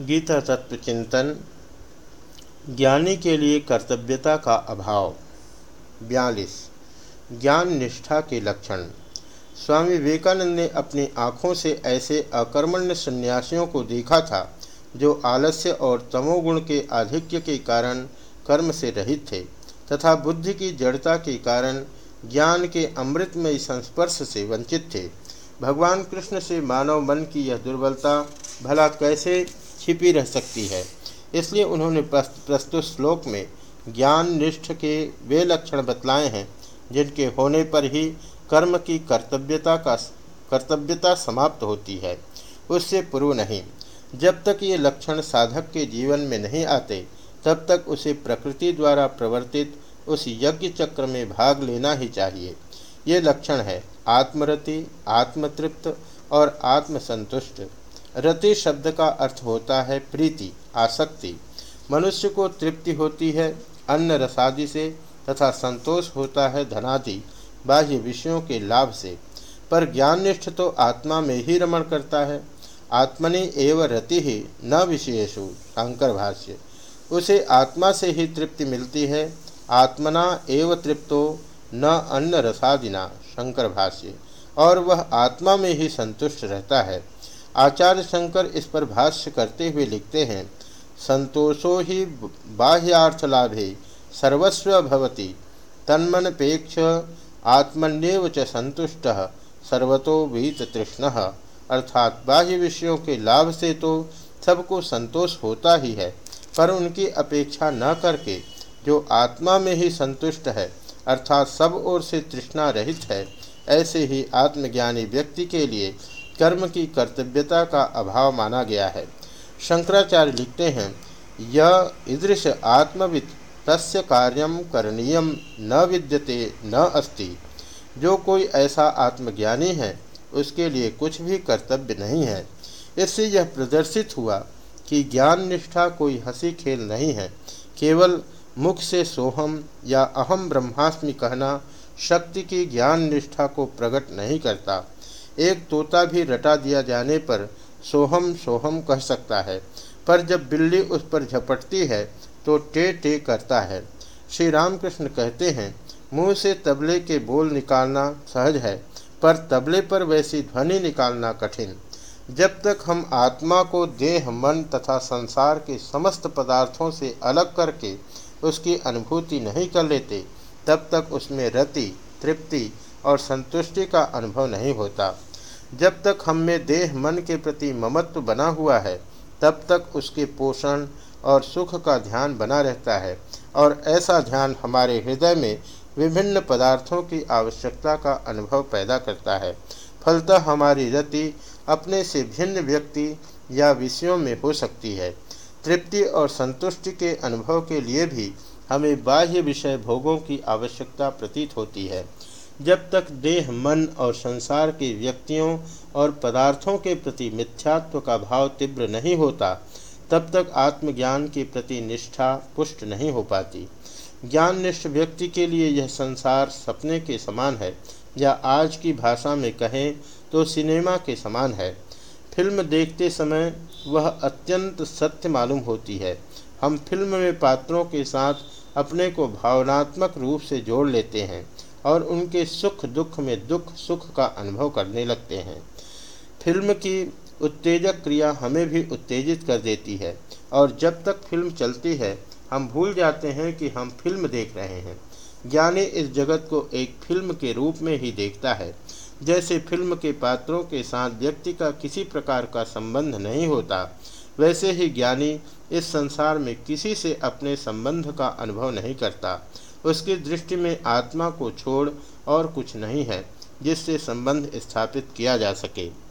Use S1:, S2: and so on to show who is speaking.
S1: गीता तत्व चिंतन, ज्ञानी के लिए कर्तव्यता का अभाव। बयालीस। ज्ञान निष्ठा के लक्षण। स्वामी विवेकानंद ने अपनी आँखों से ऐसे अकर्मण्य सन्यासियों को देखा था, जो आलस्य और तमोगुण के आधिक्य के कारण कर्म से रहित थे, तथा बुद्धि की जड़ता के कारण ज्ञान के अमृतमय संस्पर्श से वंचित थे। भगवान कृष्ण से मानव मन की यह दुर्बलता, भला कैसे छिपी रह सकती है। इसलिए उन्होंने प्रस्तुत श्लोक में ज्ञान निष्ठ के वे लक्षण बतलाए हैं, जिनके होने पर ही कर्म की कर्तव्यता का कर्तव्यता समाप्त होती है। उससे पूर्व नहीं, जब तक ये लक्षण साधक के जीवन में नहीं आते, तब तक उसे प्रकृति द्वारा प्रवर्तित उस यज्ञ चक्र में भाग लेना ही चाहिए। ये लक्षण है, आत्मरति, आत्मतृप्त और आत्मसंतुष्ट। रति शब्द का अर्थ होता है प्रीति, आसक्ति। मनुष्य को तृप्ति होती है, अन्न रसादि से तथा संतोष होता है धनादि, बाह्य विषयों के लाभ से। पर ज्ञाननिष्ठ तो आत्मा में ही रमण करता है। आत्मनि एव रति ही न विषयेशु शंकर भाष्य। उसे आत्मा से ही तृप्ति मिलती है, आत्मना एव तृप्तो, न अन्न रसादिना, शंकर भाष्य। और वह आत्मा में ही संतुष्ट रहता है। आचार्य शंकर इस पर भाष्य करते हुए लिखते हैं, संतोषो ही बाह्यार्थ लाभे सर्वस्व भवति, तन्मनपेक्ष आत्मन्यव च संतुष्ट, सर्वतो वीत तृष्ण। अर्थात बाह्य विषयों के लाभ से तो सबको संतोष होता ही है, पर उनकी अपेक्षा न करके जो आत्मा में ही संतुष्ट है, अर्थात सब ओर से तृष्णा रहित है, ऐसे ही आत्मज्ञानी व्यक्ति के लिए कर्म की कर्तव्यता का अभाव माना गया है। शंकराचार्य लिखते हैं यह ईदृश आत्मविद तस्य कार्यम करणीय न विद्यते, न अस्ति। जो कोई ऐसा आत्मज्ञानी है, उसके लिए कुछ भी कर्तव्य नहीं है। इससे यह प्रदर्शित हुआ कि ज्ञान निष्ठा कोई हँसी खेल नहीं है। केवल मुख से सोहम या अहम ब्रह्मास्मि कहना शक्ति की ज्ञान निष्ठा को प्रकट नहीं करता। एक तोता भी रटा दिया जाने पर सोहम सोहम कह सकता है। पर जब बिल्ली उस पर झपटती है तो टे टे करता है। श्री रामकृष्ण कहते हैं, मुँह से तबले के बोल निकालना सहज है, पर तबले पर वैसी ध्वनि निकालना कठिन। जब तक हम आत्मा को देह, मन तथा संसार के समस्त पदार्थों से अलग करके उसकी अनुभूति नहीं कर लेते, तब तक उसमें रति, तृप्ति और संतुष्टि का अनुभव नहीं होता। जब तक हम में देह मन के प्रति ममत्व बना हुआ है, तब तक उसके पोषण और सुख का ध्यान बना रहता है और ऐसा ध्यान हमारे हृदय में विभिन्न पदार्थों की आवश्यकता का अनुभव पैदा करता है। फलतः हमारी रति अपने से भिन्न व्यक्ति या विषयों में हो सकती है। तृप्ति और संतुष्टि के अनुभव के लिए भी हमें बाह्य विषय भोगों की आवश्यकता प्रतीत होती है। जब तक देह, मन और संसार के व्यक्तियों और पदार्थों के प्रति मिथ्यात्व का भाव तीव्र नहीं होता, तब तक आत्मज्ञान के प्रति निष्ठा पुष्ट नहीं हो पाती। ज्ञान निष्ठ व्यक्ति के लिए यह संसार सपने के समान है, या आज की भाषा में कहें तो सिनेमा के समान है। फ़िल्म देखते समय वह अत्यंत सत्य मालूम होती है। हम फ़िल्म में पात्रों के साथ अपने को भावनात्मक रूप से जोड़ लेते हैं। और उनके सुख दुख में दुख सुख का अनुभव करने लगते हैं। फ़िल्म की उत्तेजक क्रिया हमें भी उत्तेजित कर देती है और जब तक फ़िल्म चलती है, हम भूल जाते हैं कि हम फ़िल्म देख रहे हैं। ज्ञानी इस जगत को एक फ़िल्म के रूप में ही देखता है। जैसे फ़िल्म के पात्रों के साथ व्यक्ति का किसी प्रकार का संबंध नहीं होता, वैसे ही ज्ञानी इस संसार में किसी से अपने संबंध का अनुभव नहीं करता। उसकी दृष्टि में आत्मा को छोड़ और कुछ नहीं है, जिससे संबंध स्थापित किया जा सके।